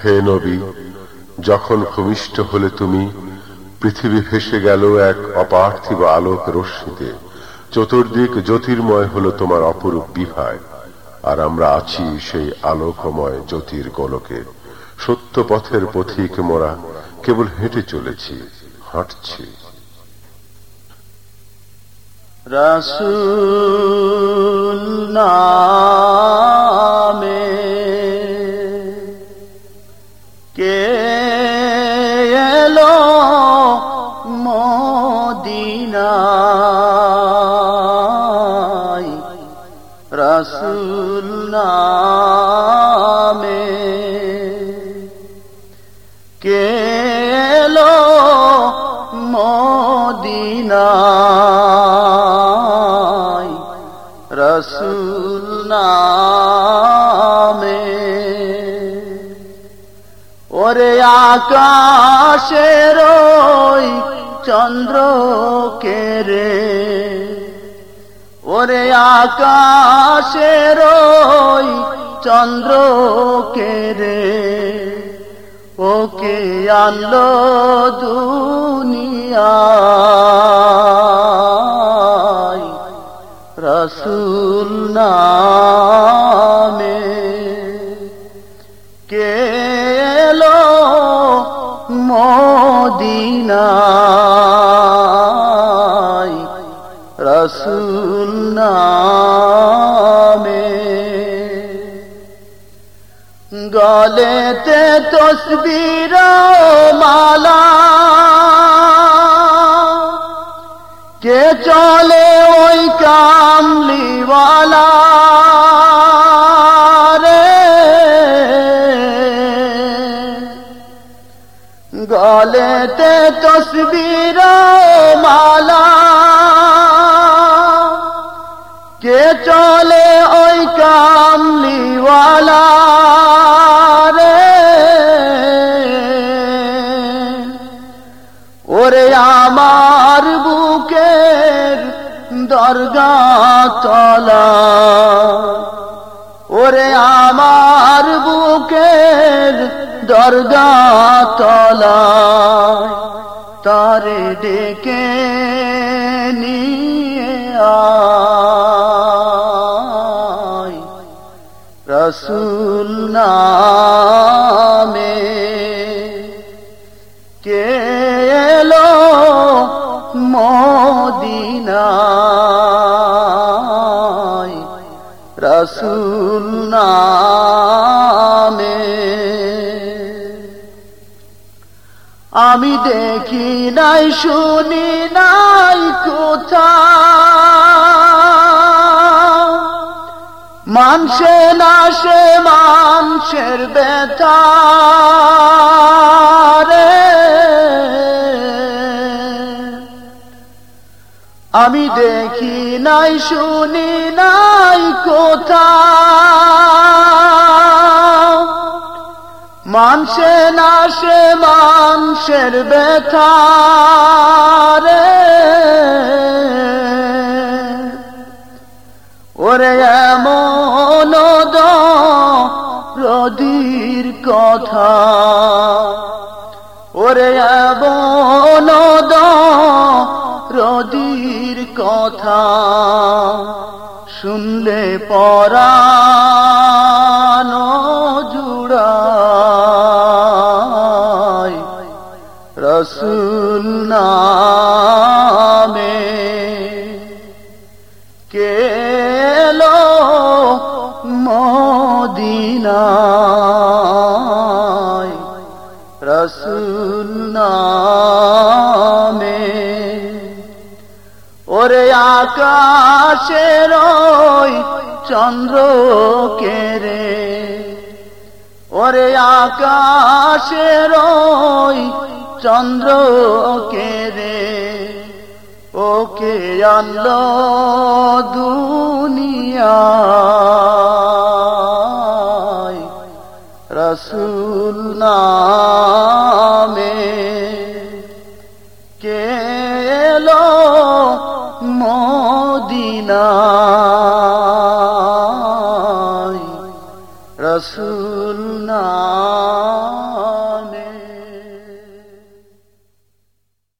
হে নবী, যখন ভূমিষ্ঠ হলে তুমি, পৃথিবী ভেসে গেল এক অপার্থিব আলোক রশ্মিতে। চতুর্দিক জ্যোতির্ময় হলো তোমার অপরূপ বিভায় আর আমরা আছি সেই আলোকময় জ্যোতির গোলকে। সত্য পথের পথিক মোরা কেবল হেঁটে চলেছি, হাঁটছি। রসুল নামে মদিনায় রসুল নামে কে এলো মদিনায় রসুল নামে। ওরে আকাশের ওই চন্দ্র কেরে ওরে আকাশের চন্দ্র কেরে ওকে আনলো দুনিয়ায় রসুল নামে। কে মদিনায় রসুল নামে। গলেতে তসবির মালা। কে চলে গলেতে তসবির মালা কে চলে ওই কামলিওয়ালা রে ওরে আমার বুকের দরগা তলা ওরে আমার বুকের দরগা তলা তারে ডেকে নিয়ে রসুল নামে কে এলো মদিনায়? রসুল আমি দেখি নাই, শুনি নাই কোথা মানসে না সে মানুষের ব্যথা আমি দেখি নাই, শুনি নাই কোথা মানসে না সে মানুষের ব্যথা ওরে এমন রদির কথা। ওরে এমন রদির কথা। শুনলে পরানো রসুল নামে। ওরে আকাশের চন্দ্র কেরে ওরে আকাশের চন্দ্র কেরে ওকে আনলো দুনিয়ায়। রসুল নামে মদিনায় রসুল না